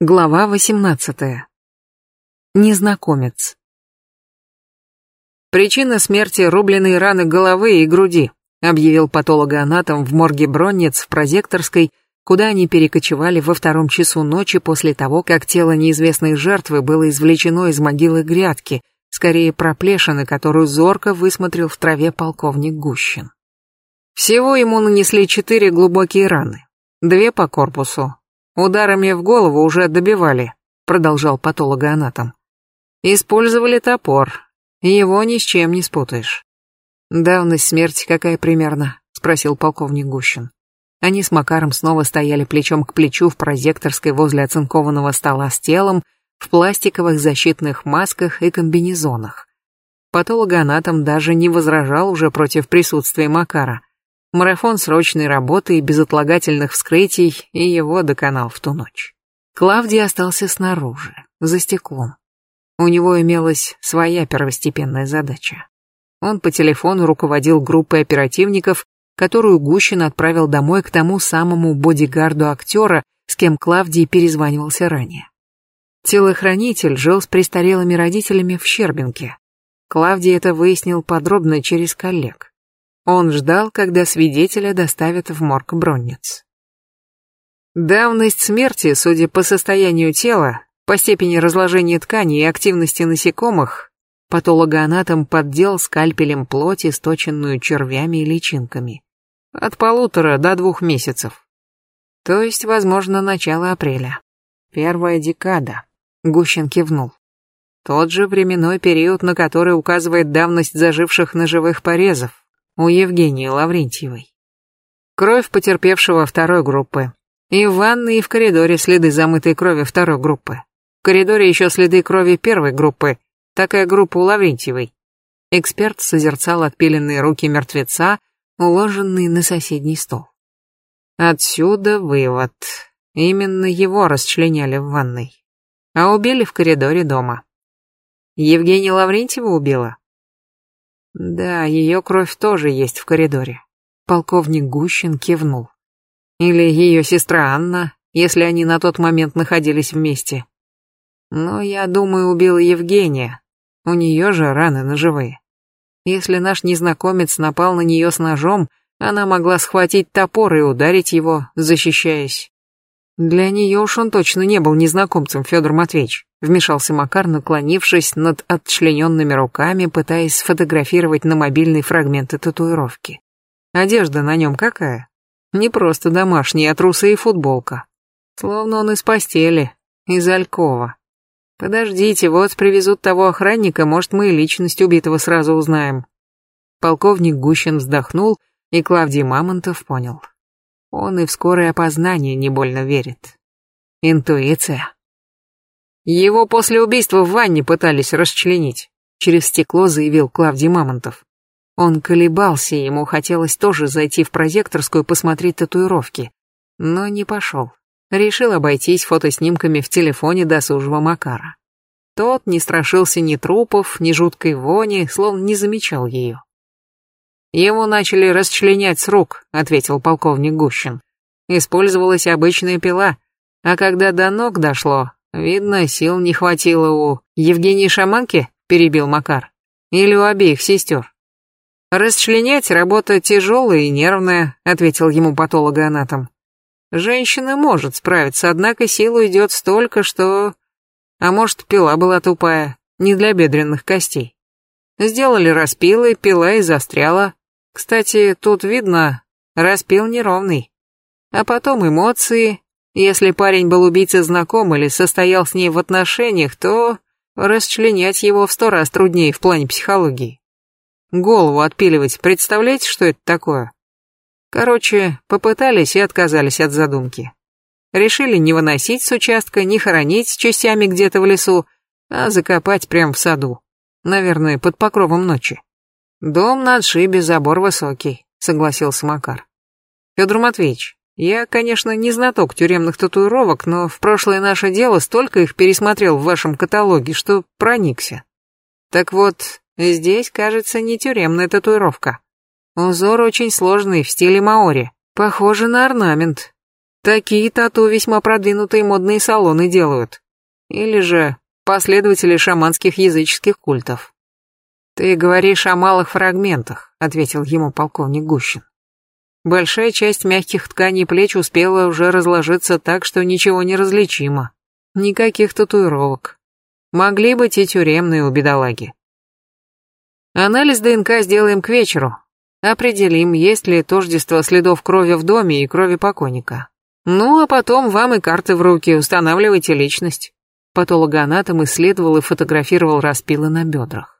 Глава 18. Незнакомец. Причина смерти рубленые раны головы и груди, объявил патологоанатом в морге Бронниц в прозекторской, куда они перекочевали во втором часу ночи после того, как тело неизвестной жертвы было извлечено из могилы грядки, скорее проплешины, которую зорко высмотрел в траве полковник Гущин. Всего ему нанесли четыре глубокие раны, две по корпусу, Ударами в голову уже добивали, продолжал патологоанатом. Использовали топор, его ни с чем не спутаешь. Давность смерти какая примерно? спросил полковник Гущин. Они с Макаром снова стояли плечом к плечу в прозекторской возле оцинкованного стола с телом, в пластиковых защитных масках и комбинезонах. Патологоанатом даже не возражал уже против присутствия Макара. Марафон срочной работы и безотлагательных вскрытий, и его доконал в ту ночь. Клавдий остался снаружи, за стеклом. У него имелась своя первостепенная задача. Он по телефону руководил группой оперативников, которую Гущин отправил домой к тому самому бодигарду актера, с кем Клавдий перезванивался ранее. Телохранитель жил с престарелыми родителями в Щербинке. Клавдий это выяснил подробно через коллег. Он ждал, когда свидетеля доставят в морг Бронниц. Давность смерти, судя по состоянию тела, по степени разложения тканей и активности насекомых, патологоанатом поддел скальпелем плоть, источенную червями и личинками. От полутора до двух месяцев. То есть, возможно, начало апреля. Первая декада. Гущин кивнул. Тот же временной период, на который указывает давность заживших ножевых порезов у Евгении Лаврентьевой. Кровь потерпевшего второй группы. И в ванной, и в коридоре следы замытой крови второй группы. В коридоре еще следы крови первой группы. Такая группа у Лаврентьевой. Эксперт созерцал отпиленные руки мертвеца, уложенные на соседний стол. Отсюда вывод. Именно его расчленяли в ванной. А убили в коридоре дома. Евгения Лаврентьева убила? Да, ее кровь тоже есть в коридоре. Полковник Гущин кивнул. Или ее сестра Анна, если они на тот момент находились вместе. Но я думаю, убила Евгения. У нее же раны ножевые. Если наш незнакомец напал на нее с ножом, она могла схватить топор и ударить его, защищаясь. Для нее уж он точно не был незнакомцем, Федор Матвеевич. Вмешался Макар, наклонившись над отчлененными руками, пытаясь сфотографировать на мобильный фрагменты татуировки. Одежда на нем какая? Не просто домашняя, а трусы и футболка. Словно он из постели, из Алькова. Подождите, вот привезут того охранника, может, мы и личность убитого сразу узнаем. Полковник Гущин вздохнул, и Клавдий Мамонтов понял. Он и в скорое опознание не больно верит. Интуиция. Его после убийства в ванне пытались расчленить, через стекло заявил Клавдий Мамонтов. Он колебался, ему хотелось тоже зайти в прозекторскую посмотреть татуировки, но не пошел. Решил обойтись фотоснимками в телефоне досужего Макара. Тот не страшился ни трупов, ни жуткой вони, словно не замечал ее. Его начали расчленять с рук, ответил полковник Гущин. Использовалась обычная пила, а когда до ног дошло, видно, сил не хватило у Евгении Шаманки, перебил Макар, или у обеих сестер. Расчленять работа тяжелая и нервная, ответил ему патологоанатом. Женщина может справиться, однако силу идет столько, что... А может, пила была тупая, не для бедренных костей. Сделали распилы, пила и застряла, кстати, тут видно, распил неровный. А потом эмоции. Если парень был убийцей знаком или состоял с ней в отношениях, то расчленять его в сто раз труднее в плане психологии. Голову отпиливать, представляете, что это такое? Короче, попытались и отказались от задумки. Решили не выносить с участка, не хоронить частями где-то в лесу, а закопать прямо в саду. Наверное, под покровом ночи. «Дом на отшибе, забор высокий», — согласился Макар. «Федор Матвеевич, я, конечно, не знаток тюремных татуировок, но в прошлое наше дело столько их пересмотрел в вашем каталоге, что проникся. Так вот, здесь, кажется, не тюремная татуировка. Узор очень сложный, в стиле маори. Похоже на орнамент. Такие тату весьма продвинутые модные салоны делают. Или же последователи шаманских языческих культов. Ты говоришь о малых фрагментах, ответил ему полковник Гущин. Большая часть мягких тканей плеч успела уже разложиться так, что ничего не различимо. Никаких татуировок. Могли быть и тюремные у бедолаги. Анализ ДНК сделаем к вечеру. Определим, есть ли тождество следов крови в доме и крови покойника. Ну, а потом вам и карты в руки, устанавливайте личность. Патологоанатом исследовал и фотографировал распилы на бедрах.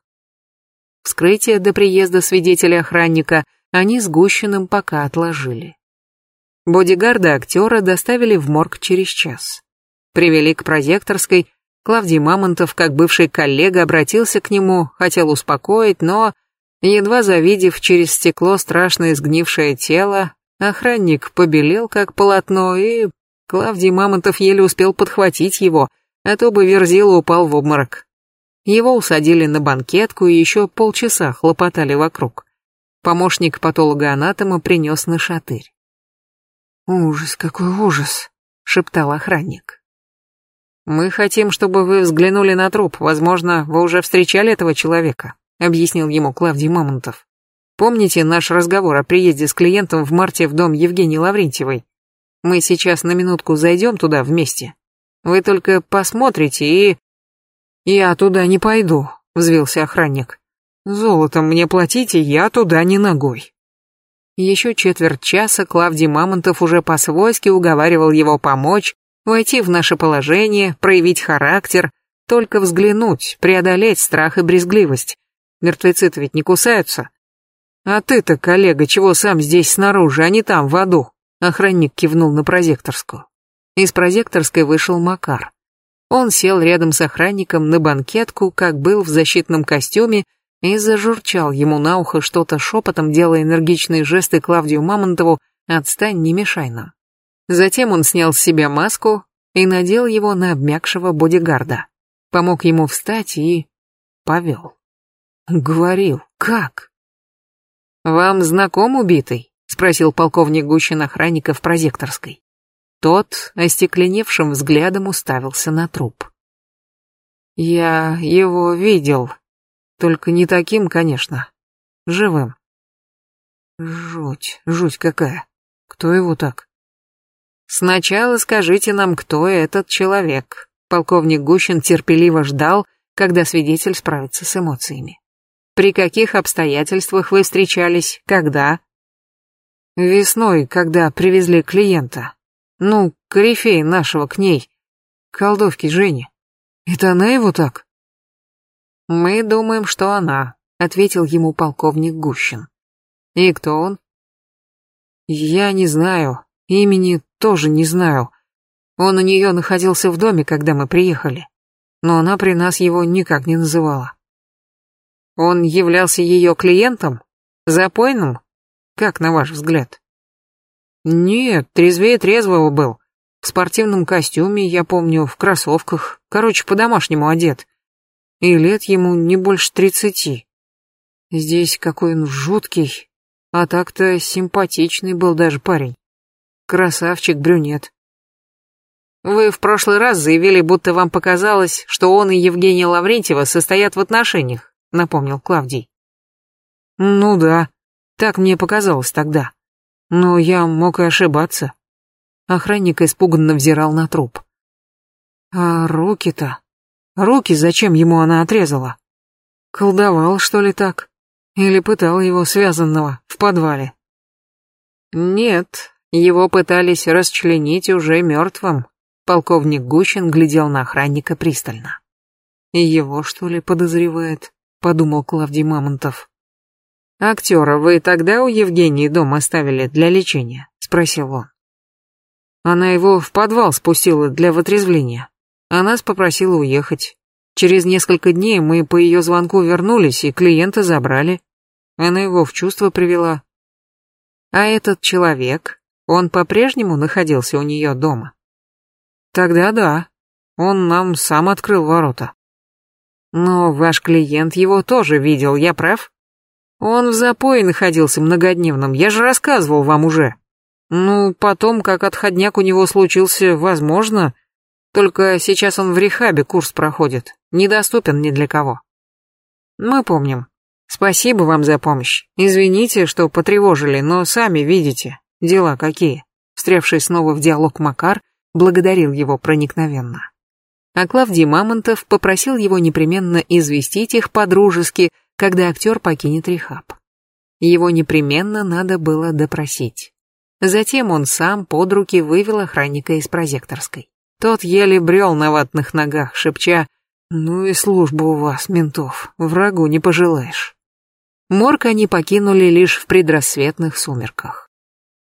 Вскрытие до приезда свидетеля-охранника они с Гущиным пока отложили. Бодигарда актера доставили в морг через час. Привели к прозекторской, Клавдий Мамонтов, как бывший коллега, обратился к нему, хотел успокоить, но, едва завидев через стекло страшное сгнившее тело, охранник побелел, как полотно, и Клавдий Мамонтов еле успел подхватить его, а то бы Верзила упал в обморок. Его усадили на банкетку и еще полчаса хлопотали вокруг. Помощник патолога-анатома принес на шатырь. «Ужас, какой ужас!» — шептал охранник. «Мы хотим, чтобы вы взглянули на труп. Возможно, вы уже встречали этого человека», — объяснил ему Клавдий Мамонтов. «Помните наш разговор о приезде с клиентом в марте в дом Евгении Лаврентьевой? Мы сейчас на минутку зайдем туда вместе. Вы только посмотрите и...» «Я туда не пойду», — взвился охранник. «Золотом мне платите, я туда не ногой». Еще четверть часа Клавдий Мамонтов уже по-свойски уговаривал его помочь, войти в наше положение, проявить характер, только взглянуть, преодолеть страх и брезгливость. Мертвецы-то ведь не кусаются. А ты-то, коллега, чего сам здесь снаружи, а не там, в аду? Охранник кивнул на прозекторскую. Из прозекторской вышел Макар. Он сел рядом с охранником на банкетку, как был в защитном костюме, и зажурчал ему на ухо что-то шепотом, делая энергичные жесты Клавдию Мамонтову «Отстань, не мешай нам». Затем он снял с себя маску и надел его на обмякшего бодигарда. Помог ему встать и... повел. Говорил, как? «Вам знаком убитый?» — спросил полковник Гущин охранника в прозекторской. Тот остекленевшим взглядом уставился на труп. «Я его видел. Только не таким, конечно. Живым». «Жуть, жуть какая. Кто его так?» Сначала скажите нам, кто этот человек. Полковник Гущин терпеливо ждал, когда свидетель справится с эмоциями. При каких обстоятельствах вы встречались? Когда? Весной, когда привезли клиента. Ну, корифей нашего к ней. Колдовки Жени. Это она его так? Мы думаем, что она, ответил ему полковник Гущин. И кто он? Я не знаю. Имени тоже не знаю. Он у нее находился в доме, когда мы приехали, но она при нас его никак не называла. Он являлся ее клиентом? Запойным? Как на ваш взгляд? Нет, трезвее трезвого был. В спортивном костюме, я помню, в кроссовках, короче, по-домашнему одет. И лет ему не больше тридцати. Здесь какой он жуткий, а так-то симпатичный был даже парень. Красавчик брюнет. Вы в прошлый раз заявили, будто вам показалось, что он и Евгения Лаврентьева состоят в отношениях, напомнил Клавдий. Ну да, так мне показалось тогда. Но я мог и ошибаться. Охранник испуганно взирал на труп. А руки-то? Руки зачем ему она отрезала? Колдовал, что ли, так? Или пытал его связанного в подвале? Нет, его пытались расчленить уже мертвым. Полковник Гущин глядел на охранника пристально. «Его, что ли, подозревает?» — подумал Клавдий Мамонтов. «Актера вы тогда у Евгении дом оставили для лечения?» — спросил он. Она его в подвал спустила для вытрезвления. А нас попросила уехать. Через несколько дней мы по ее звонку вернулись и клиента забрали. Она его в чувство привела. А этот человек, он по-прежнему находился у нее дома? Тогда да. Он нам сам открыл ворота. Но ваш клиент его тоже видел, я прав? Он в запое находился многодневном, я же рассказывал вам уже. Ну, потом, как отходняк у него случился, возможно. Только сейчас он в рехабе курс проходит, недоступен ни для кого. Мы помним. Спасибо вам за помощь. Извините, что потревожили, но сами видите, дела какие. Встрявший снова в диалог Макар благодарил его проникновенно. А Клавдий Мамонтов попросил его непременно известить их по-дружески, когда актер покинет рехаб. Его непременно надо было допросить. Затем он сам под руки вывел охранника из прозекторской. Тот еле брел на ватных ногах, шепча «Ну и служба у вас, ментов, врагу не пожелаешь». Морг они покинули лишь в предрассветных сумерках.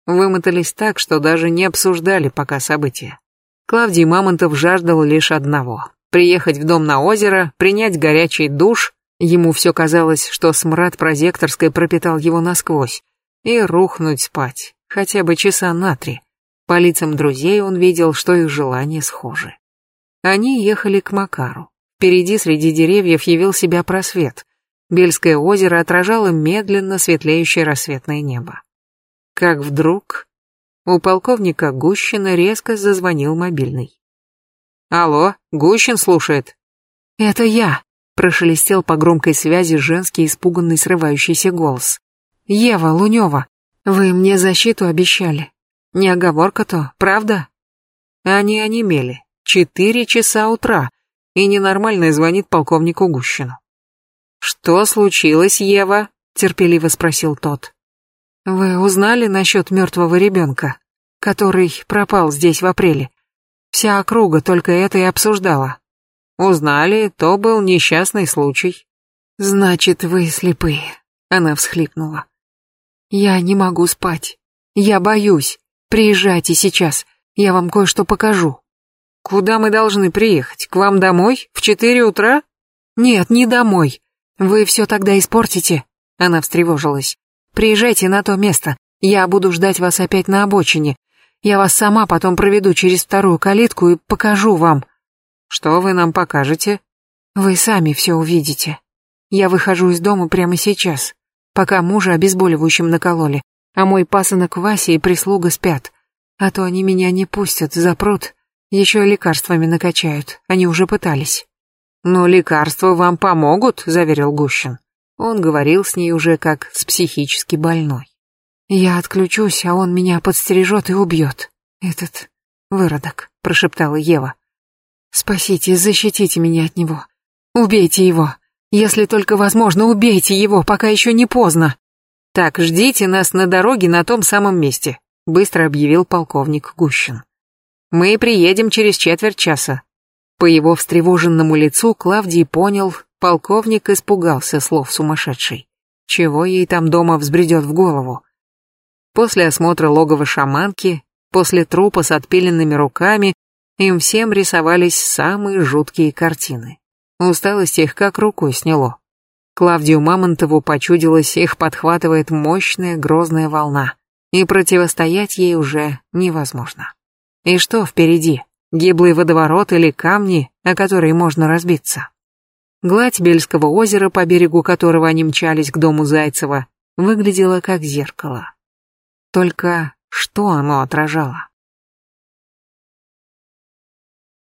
Вымотались так, что даже не обсуждали пока события. Клавдий Мамонтов жаждал лишь одного — приехать в дом на озеро, принять горячий душ, ему все казалось, что смрад прозекторской пропитал его насквозь, и рухнуть спать, хотя бы часа на три. По лицам друзей он видел, что их желания схожи. Они ехали к Макару. Впереди среди деревьев явил себя просвет. Бельское озеро отражало медленно светлеющее рассветное небо. Как вдруг у полковника Гущина резко зазвонил мобильный. «Алло, Гущин слушает». «Это я», — прошелестел по громкой связи женский испуганный срывающийся голос. «Ева Лунева, вы мне защиту обещали. Не оговорка-то, правда?» Они онемели. Четыре часа утра, и ненормальный звонит полковнику Гущину. «Что случилось, Ева?» — терпеливо спросил тот. «Вы узнали насчет мертвого ребенка, который пропал здесь в апреле? Вся округа только это и обсуждала. Узнали, то был несчастный случай». «Значит, вы слепые», — она всхлипнула. «Я не могу спать. Я боюсь. Приезжайте сейчас, я вам кое-что покажу». «Куда мы должны приехать? К вам домой? В четыре утра?» «Нет, не домой. Вы все тогда испортите», — она встревожилась. «Приезжайте на то место. Я буду ждать вас опять на обочине. Я вас сама потом проведу через вторую калитку и покажу вам». «Что вы нам покажете?» «Вы сами все увидите. Я выхожу из дома прямо сейчас, пока мужа обезболивающим накололи, а мой пасынок Вася и прислуга спят. А то они меня не пустят, запрут, еще лекарствами накачают, они уже пытались. «Но лекарства вам помогут», — заверил Гущин. Он говорил с ней уже как с психически больной. «Я отключусь, а он меня подстережет и убьет. Этот выродок», — прошептала Ева. «Спасите, защитите меня от него. Убейте его. Если только возможно, убейте его, пока еще не поздно». «Так, ждите нас на дороге на том самом месте», — быстро объявил полковник Гущин. Мы приедем через четверть часа. По его встревоженному лицу Клавдий понял, полковник испугался слов сумасшедшей. Чего ей там дома взбредет в голову? После осмотра логова шаманки, после трупа с отпиленными руками, им всем рисовались самые жуткие картины. Усталость их как рукой сняло. Клавдию Мамонтову почудилось, их подхватывает мощная грозная волна, и противостоять ей уже невозможно. И что впереди? Гиблый водоворот или камни, о которые можно разбиться? Гладь Бельского озера, по берегу которого они мчались к дому Зайцева, выглядела как зеркало. Только что оно отражало?